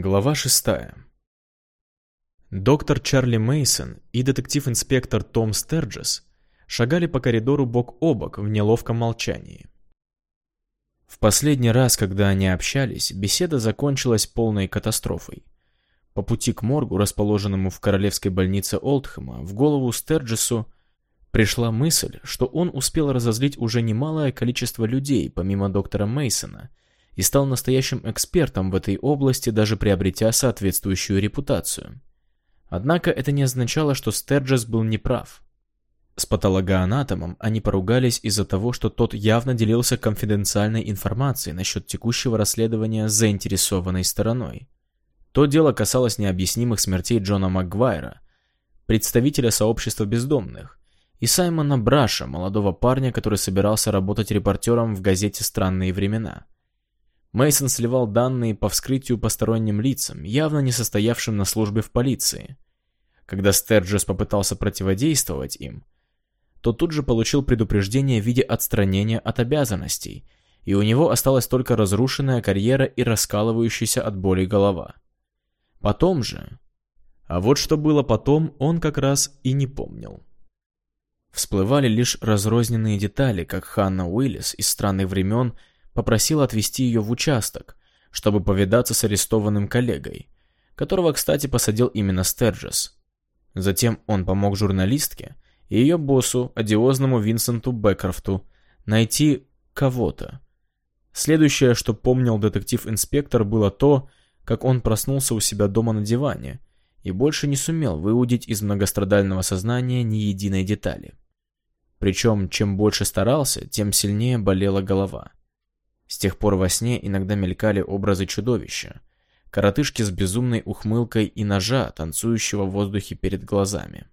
Глава шестая. Доктор Чарли Мейсон и детектив-инспектор Том Стерджес шагали по коридору бок о бок в неловком молчании. В последний раз, когда они общались, беседа закончилась полной катастрофой. По пути к моргу, расположенному в королевской больнице Олдхэма, в голову Стерджесу пришла мысль, что он успел разозлить уже немалое количество людей, помимо доктора Мейсона, и стал настоящим экспертом в этой области, даже приобретя соответствующую репутацию. Однако это не означало, что Стерджес был неправ. С патологоанатомом они поругались из-за того, что тот явно делился конфиденциальной информацией насчет текущего расследования заинтересованной стороной. То дело касалось необъяснимых смертей Джона Макгвайра, представителя сообщества бездомных, и Саймона Браша, молодого парня, который собирался работать репортером в газете «Странные времена». Мейсон сливал данные по вскрытию посторонним лицам, явно не состоявшим на службе в полиции. Когда Стерджес попытался противодействовать им, то тут же получил предупреждение в виде отстранения от обязанностей, и у него осталась только разрушенная карьера и раскалывающаяся от боли голова. Потом же... А вот что было потом, он как раз и не помнил. Всплывали лишь разрозненные детали, как Ханна Уиллис из странных времен попросил отвезти ее в участок, чтобы повидаться с арестованным коллегой, которого, кстати, посадил именно Стерджес. Затем он помог журналистке и ее боссу, одиозному Винсенту Беккрофту, найти кого-то. Следующее, что помнил детектив-инспектор, было то, как он проснулся у себя дома на диване и больше не сумел выудить из многострадального сознания ни единой детали. Причем, чем больше старался, тем сильнее болела голова. С тех пор во сне иногда мелькали образы чудовища. Коротышки с безумной ухмылкой и ножа, танцующего в воздухе перед глазами.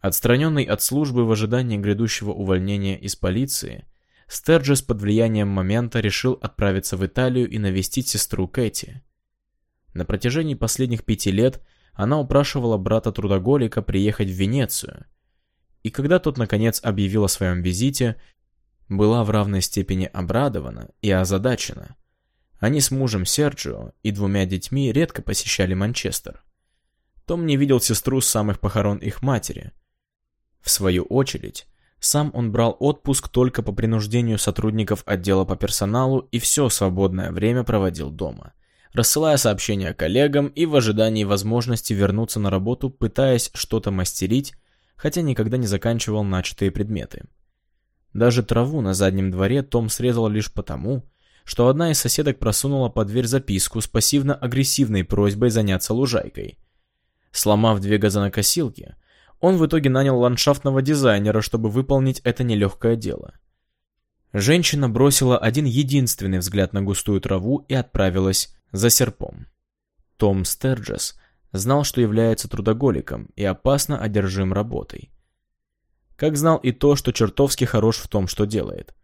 Отстраненный от службы в ожидании грядущего увольнения из полиции, Стерджес под влиянием момента решил отправиться в Италию и навестить сестру Кэти. На протяжении последних пяти лет она упрашивала брата-трудоголика приехать в Венецию. И когда тот наконец объявил о своем визите, была в равной степени обрадована и озадачена. Они с мужем Серджио и двумя детьми редко посещали Манчестер. Том не видел сестру с самых похорон их матери. В свою очередь, сам он брал отпуск только по принуждению сотрудников отдела по персоналу и все свободное время проводил дома, рассылая сообщения коллегам и в ожидании возможности вернуться на работу, пытаясь что-то мастерить, хотя никогда не заканчивал начатые предметы. Даже траву на заднем дворе Том срезал лишь потому, что одна из соседок просунула под дверь записку с пассивно-агрессивной просьбой заняться лужайкой. Сломав две газонокосилки, он в итоге нанял ландшафтного дизайнера, чтобы выполнить это нелегкое дело. Женщина бросила один единственный взгляд на густую траву и отправилась за серпом. Том Стерджес знал, что является трудоголиком и опасно одержим работой. Как знал и то, что чертовски хорош в том, что делает.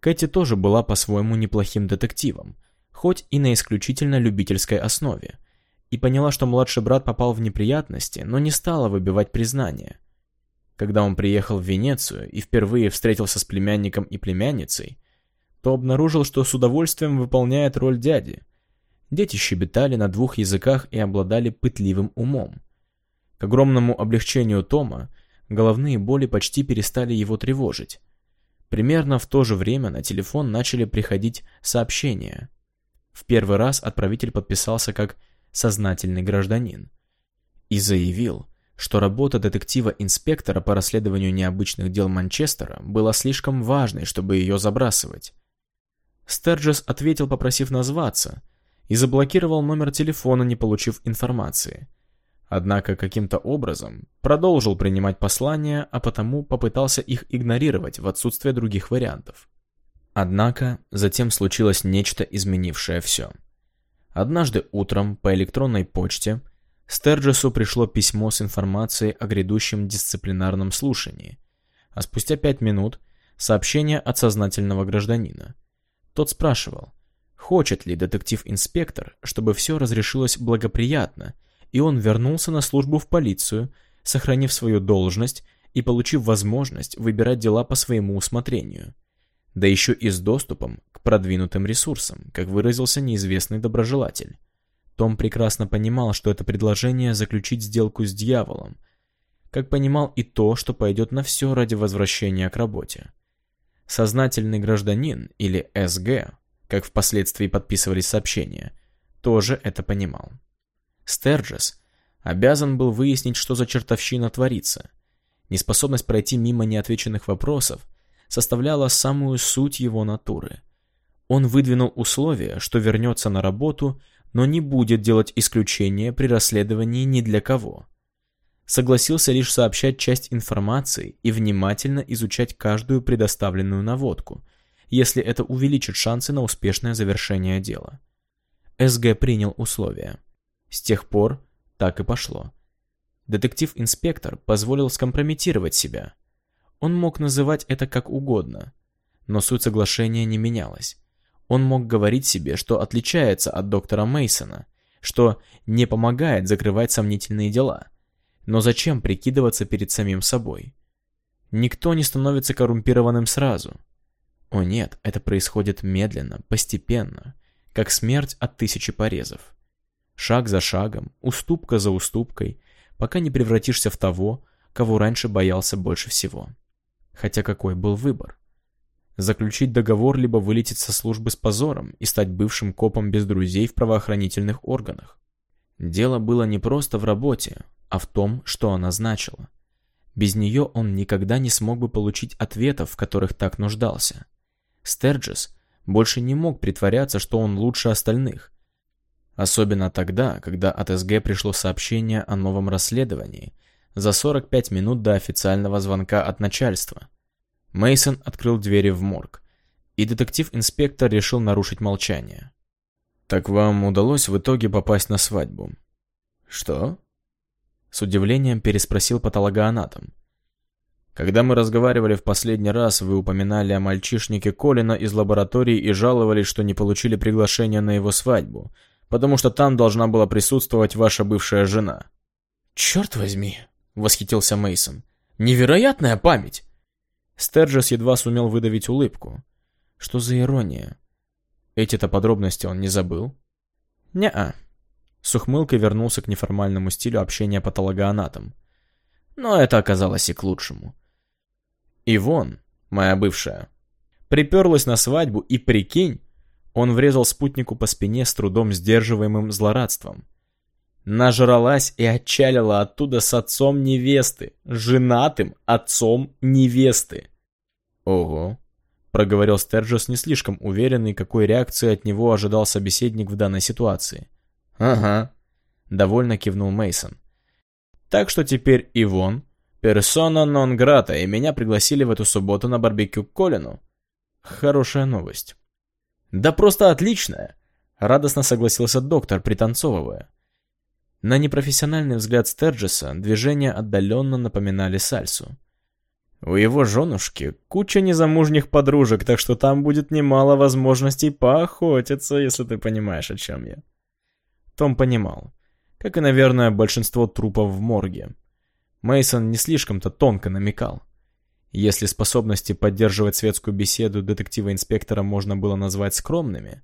Кэти тоже была по-своему неплохим детективом, хоть и на исключительно любительской основе, и поняла, что младший брат попал в неприятности, но не стала выбивать признание. Когда он приехал в Венецию и впервые встретился с племянником и племянницей, то обнаружил, что с удовольствием выполняет роль дяди. Дети щебетали на двух языках и обладали пытливым умом. К огромному облегчению Тома, головные боли почти перестали его тревожить. Примерно в то же время на телефон начали приходить сообщения. В первый раз отправитель подписался как «сознательный гражданин» и заявил, что работа детектива-инспектора по расследованию необычных дел Манчестера была слишком важной, чтобы ее забрасывать. Стерджес ответил, попросив назваться, и заблокировал номер телефона, не получив информации. Однако каким-то образом продолжил принимать послания, а потому попытался их игнорировать в отсутствие других вариантов. Однако затем случилось нечто, изменившее все. Однажды утром по электронной почте Стерджесу пришло письмо с информацией о грядущем дисциплинарном слушании, а спустя пять минут сообщение от сознательного гражданина. Тот спрашивал, хочет ли детектив-инспектор, чтобы все разрешилось благоприятно – и он вернулся на службу в полицию, сохранив свою должность и получив возможность выбирать дела по своему усмотрению. Да еще и с доступом к продвинутым ресурсам, как выразился неизвестный доброжелатель. Том прекрасно понимал, что это предложение заключить сделку с дьяволом, как понимал и то, что пойдет на все ради возвращения к работе. Сознательный гражданин, или СГ, как впоследствии подписывались сообщения, тоже это понимал. Стерджес обязан был выяснить, что за чертовщина творится. Неспособность пройти мимо неотвеченных вопросов составляла самую суть его натуры. Он выдвинул условие, что вернется на работу, но не будет делать исключения при расследовании ни для кого. Согласился лишь сообщать часть информации и внимательно изучать каждую предоставленную наводку, если это увеличит шансы на успешное завершение дела. СГ принял условия. С тех пор так и пошло. Детектив-инспектор позволил скомпрометировать себя. Он мог называть это как угодно, но суть соглашения не менялась. Он мог говорить себе, что отличается от доктора Мейсона, что не помогает закрывать сомнительные дела. Но зачем прикидываться перед самим собой? Никто не становится коррумпированным сразу. О нет, это происходит медленно, постепенно, как смерть от тысячи порезов. Шаг за шагом, уступка за уступкой, пока не превратишься в того, кого раньше боялся больше всего. Хотя какой был выбор? Заключить договор, либо вылететь со службы с позором и стать бывшим копом без друзей в правоохранительных органах. Дело было не просто в работе, а в том, что она значила. Без нее он никогда не смог бы получить ответов, в которых так нуждался. Стерджес больше не мог притворяться, что он лучше остальных, Особенно тогда, когда от СГ пришло сообщение о новом расследовании за 45 минут до официального звонка от начальства. Мейсон открыл двери в морг, и детектив-инспектор решил нарушить молчание. «Так вам удалось в итоге попасть на свадьбу?» «Что?» С удивлением переспросил патологоанатом. «Когда мы разговаривали в последний раз, вы упоминали о мальчишнике Колина из лаборатории и жаловались, что не получили приглашение на его свадьбу, потому что там должна была присутствовать ваша бывшая жена». «Черт возьми!» — восхитился Мейсон. «Невероятная память!» Стерджес едва сумел выдавить улыбку. Что за ирония? Эти-то подробности он не забыл? Не-а. С ухмылкой вернулся к неформальному стилю общения патологоанатом. Но это оказалось и к лучшему. Ивон, моя бывшая, приперлась на свадьбу и, прикинь, он врезал спутнику по спине с трудом сдерживаемым злорадством. Нажралась и отчалила оттуда с отцом невесты, женатым отцом невесты. Ого, проговорил Стерджес не слишком уверенный, какой реакции от него ожидал собеседник в данной ситуации. Ага, довольно кивнул Мейсон. Так что теперь Ивон, персона нон грата, и меня пригласили в эту субботу на барбекю к Колину. Хорошая новость. «Да просто отличная!» — радостно согласился доктор, пританцовывая. На непрофессиональный взгляд Стерджеса движения отдаленно напоминали сальсу. У его женушки куча незамужних подружек, так что там будет немало возможностей поохотиться, если ты понимаешь, о чем я. Том понимал, как и, наверное, большинство трупов в морге. Мейсон не слишком-то тонко намекал. Если способности поддерживать светскую беседу детектива-инспектора можно было назвать скромными,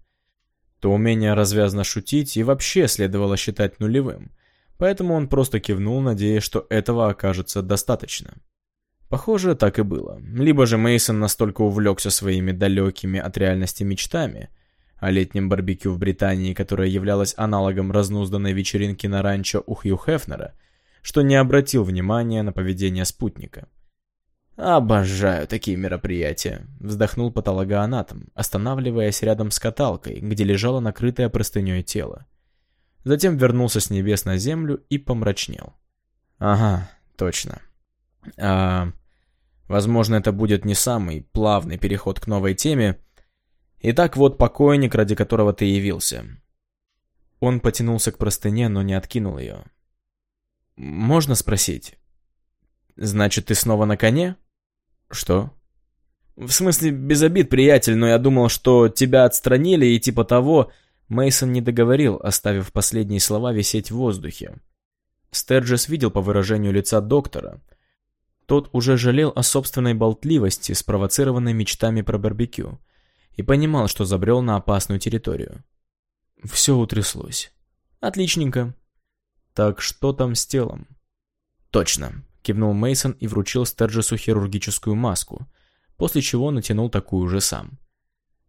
то умение развязно шутить и вообще следовало считать нулевым, поэтому он просто кивнул, надеясь, что этого окажется достаточно. Похоже, так и было. Либо же Мейсон настолько увлекся своими далекими от реальности мечтами о летнем барбекю в Британии, которое являлось аналогом разнузданной вечеринки на ранчо у Хью Хефнера, что не обратил внимания на поведение спутника. «Обожаю такие мероприятия», — вздохнул патологоанатом, останавливаясь рядом с каталкой, где лежало накрытое простыней тело. Затем вернулся с небес на землю и помрачнел. «Ага, точно. А, возможно, это будет не самый плавный переход к новой теме. Итак, вот покойник, ради которого ты явился». Он потянулся к простыне, но не откинул ее. «Можно спросить?» «Значит, ты снова на коне?» «Что?» «В смысле, без обид, приятель, но я думал, что тебя отстранили и типа того...» Мейсон не договорил, оставив последние слова висеть в воздухе. Стерджес видел по выражению лица доктора. Тот уже жалел о собственной болтливости, спровоцированной мечтами про барбекю, и понимал, что забрел на опасную территорию. Все утряслось. Отличненько. Так что там с телом? Точно, кивнул Мейсон и вручил Стерджесу хирургическую маску, после чего натянул такую же сам.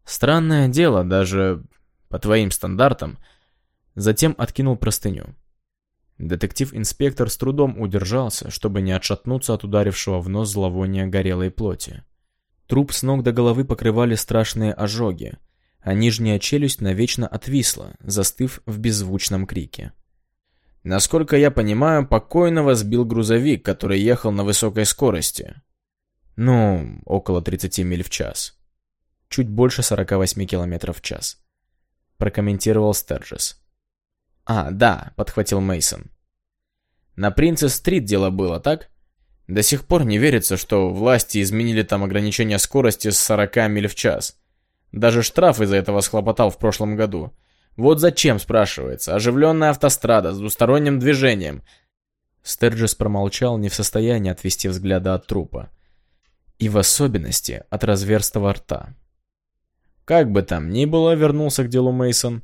Странное дело, даже по твоим стандартам. Затем откинул простыню. Детектив-инспектор с трудом удержался, чтобы не отшатнуться от ударившего в нос зловония горелой плоти. Труп с ног до головы покрывали страшные ожоги, а нижняя челюсть навечно отвисла, застыв в беззвучном крике. Насколько я понимаю, покойного сбил грузовик, который ехал на высокой скорости. Ну, около 30 миль в час. Чуть больше 48 километров в час. Прокомментировал Стерджес. А, да, подхватил Мейсон. На Принцесс-стрит дело было, так? До сих пор не верится, что власти изменили там ограничение скорости с 40 миль в час. Даже штраф из-за этого схлопотал в прошлом году. Вот зачем, спрашивается, оживленная автострада с двусторонним движением. Стерджес промолчал, не в состоянии отвести взгляда от трупа. И в особенности от разверстого рта. Как бы там ни было, вернулся к делу Мейсон.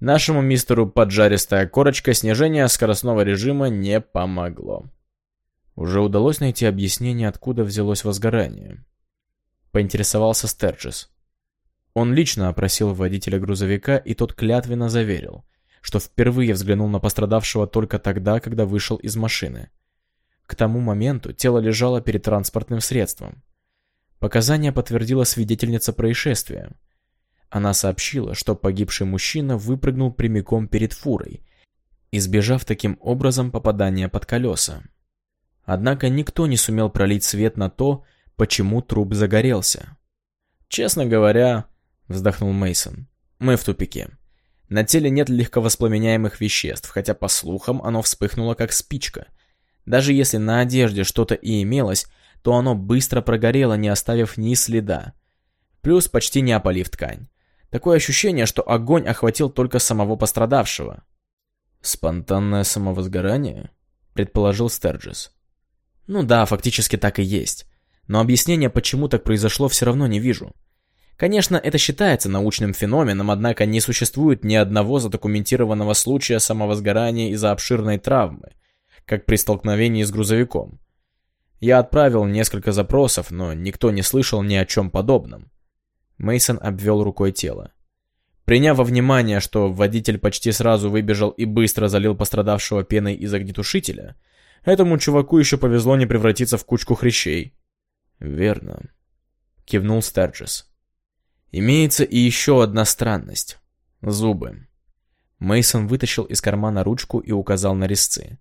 Нашему мистеру поджаристая корочка снижения скоростного режима не помогло. Уже удалось найти объяснение, откуда взялось возгорание. Поинтересовался Стерджес. Он лично опросил водителя грузовика, и тот клятвенно заверил, что впервые взглянул на пострадавшего только тогда, когда вышел из машины. К тому моменту тело лежало перед транспортным средством. Показания подтвердила свидетельница происшествия. Она сообщила, что погибший мужчина выпрыгнул прямиком перед фурой, избежав таким образом попадания под колеса. Однако никто не сумел пролить свет на то, почему труп загорелся. Честно говоря, вздохнул Мейсон. Мы в тупике. На теле нет легковоспламеняемых веществ, хотя по слухам оно вспыхнуло как спичка. Даже если на одежде что-то и имелось, то оно быстро прогорело, не оставив ни следа. Плюс почти не опалив ткань. Такое ощущение, что огонь охватил только самого пострадавшего. «Спонтанное самовозгорание?» — предположил Стерджис. «Ну да, фактически так и есть. Но объяснения, почему так произошло, все равно не вижу. Конечно, это считается научным феноменом, однако не существует ни одного задокументированного случая самовозгорания из-за обширной травмы, как при столкновении с грузовиком. Я отправил несколько запросов, но никто не слышал ни о чем подобном. Мейсон обвел рукой тело. Приняв во внимание, что водитель почти сразу выбежал и быстро залил пострадавшего пеной из огнетушителя, этому чуваку еще повезло не превратиться в кучку хрящей. «Верно», — кивнул Стерджис. Имеется и еще одна странность. Зубы. Мейсон вытащил из кармана ручку и указал на резцы.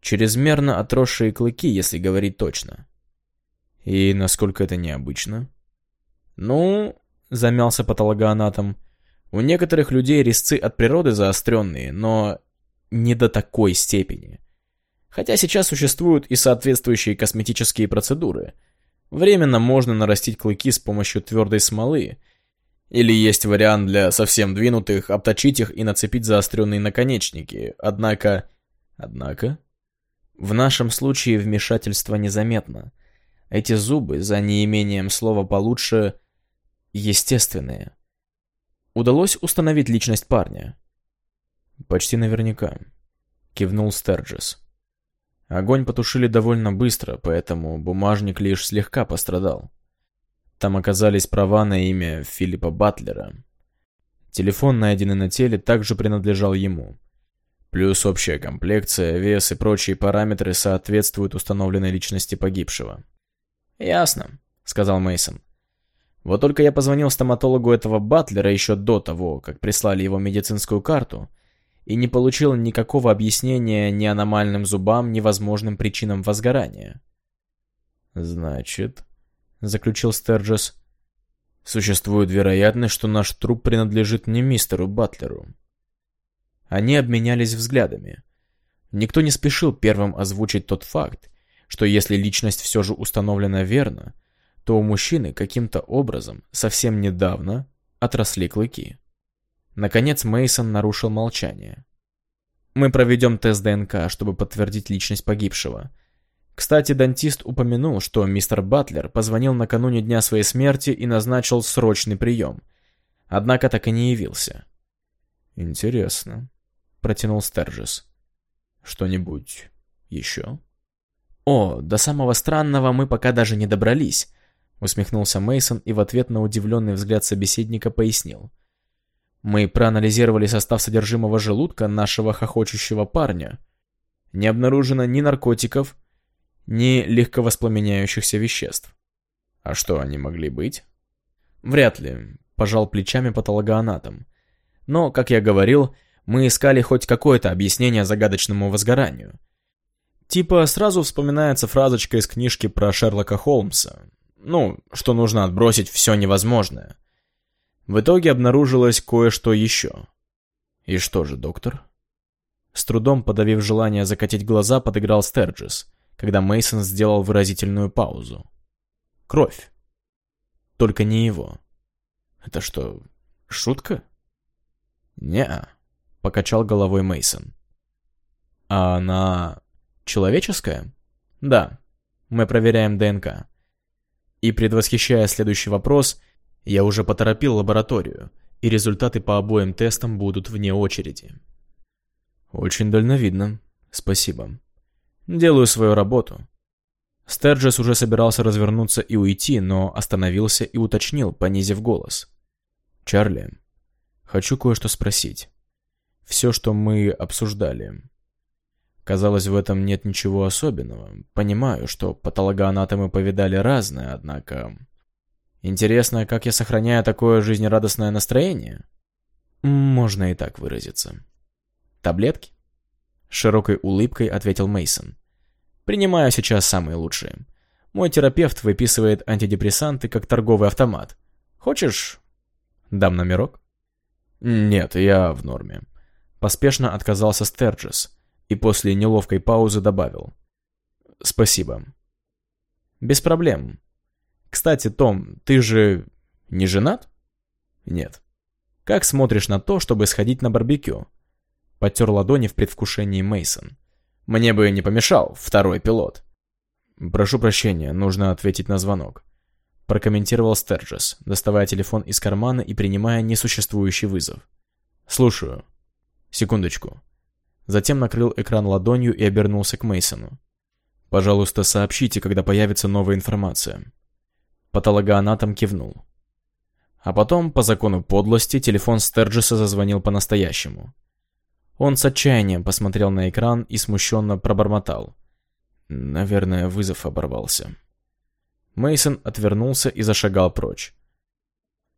Чрезмерно отросшие клыки, если говорить точно. И насколько это необычно? Ну, замялся патологоанатом, у некоторых людей резцы от природы заостренные, но не до такой степени. Хотя сейчас существуют и соответствующие косметические процедуры – Временно можно нарастить клыки с помощью твердой смолы. Или есть вариант для совсем двинутых, обточить их и нацепить заостренные наконечники. Однако... Однако... В нашем случае вмешательство незаметно. Эти зубы, за неимением слова получше, естественные. Удалось установить личность парня? Почти наверняка. Кивнул Стерджис. Огонь потушили довольно быстро, поэтому бумажник лишь слегка пострадал. Там оказались права на имя Филиппа Батлера. Телефон, найденный на теле, также принадлежал ему. Плюс общая комплекция, вес и прочие параметры соответствуют установленной личности погибшего. «Ясно», — сказал Мейсон. «Вот только я позвонил стоматологу этого Батлера еще до того, как прислали его медицинскую карту, и не получил никакого объяснения ни аномальным зубам, ни возможным причинам возгорания. «Значит», — заключил Стерджес, — «существует вероятность, что наш труп принадлежит не мистеру Батлеру». Они обменялись взглядами. Никто не спешил первым озвучить тот факт, что если личность все же установлена верно, то у мужчины каким-то образом совсем недавно отросли клыки. Наконец Мейсон нарушил молчание. Мы проведем тест ДНК, чтобы подтвердить личность погибшего. Кстати, дантист упомянул, что мистер Батлер позвонил накануне дня своей смерти и назначил срочный прием. Однако так и не явился. Интересно, — протянул Стерджес. «Что-нибудь еще?» «О, до самого странного мы пока даже не добрались», — усмехнулся Мейсон и в ответ на удивленный взгляд собеседника пояснил. «Мы проанализировали состав содержимого желудка нашего хохочущего парня. Не обнаружено ни наркотиков, ни легковоспламеняющихся веществ. А что они могли быть?» «Вряд ли», — пожал плечами патологоанатом. «Но, как я говорил, — мы искали хоть какое-то объяснение загадочному возгоранию. Типа сразу вспоминается фразочка из книжки про Шерлока Холмса. Ну, что нужно отбросить все невозможное. В итоге обнаружилось кое-что еще. И что же, доктор? С трудом подавив желание закатить глаза, подыграл Стерджис, когда Мейсон сделал выразительную паузу. Кровь. Только не его. Это что, шутка? Не-а покачал головой Мейсон. А она человеческая? Да. Мы проверяем ДНК. И предвосхищая следующий вопрос, я уже поторопил лабораторию, и результаты по обоим тестам будут вне очереди. Очень дальновидно. Спасибо. Делаю свою работу. Стерджес уже собирался развернуться и уйти, но остановился и уточнил, понизив голос. «Чарли, хочу кое-что спросить все, что мы обсуждали. Казалось, в этом нет ничего особенного. Понимаю, что патологоанатомы повидали разное, однако... Интересно, как я сохраняю такое жизнерадостное настроение? Можно и так выразиться. Таблетки? широкой улыбкой ответил Мейсон. Принимаю сейчас самые лучшие. Мой терапевт выписывает антидепрессанты как торговый автомат. Хочешь? Дам номерок? Нет, я в норме. Поспешно отказался Стерджес и после неловкой паузы добавил. «Спасибо». «Без проблем. Кстати, Том, ты же не женат?» «Нет». «Как смотришь на то, чтобы сходить на барбекю?» Потер ладони в предвкушении Мейсон. «Мне бы не помешал второй пилот». «Прошу прощения, нужно ответить на звонок», прокомментировал Стерджес, доставая телефон из кармана и принимая несуществующий вызов. «Слушаю». Секундочку. Затем накрыл экран ладонью и обернулся к Мейсону. Пожалуйста, сообщите, когда появится новая информация. Патологоанатом кивнул. А потом, по закону подлости, телефон Стерджиса зазвонил по-настоящему. Он с отчаянием посмотрел на экран и смущенно пробормотал. Наверное, вызов оборвался. Мейсон отвернулся и зашагал прочь.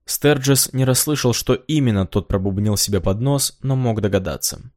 Стерджес не расслышал, что именно тот пробубнил себе под нос, но мог догадаться.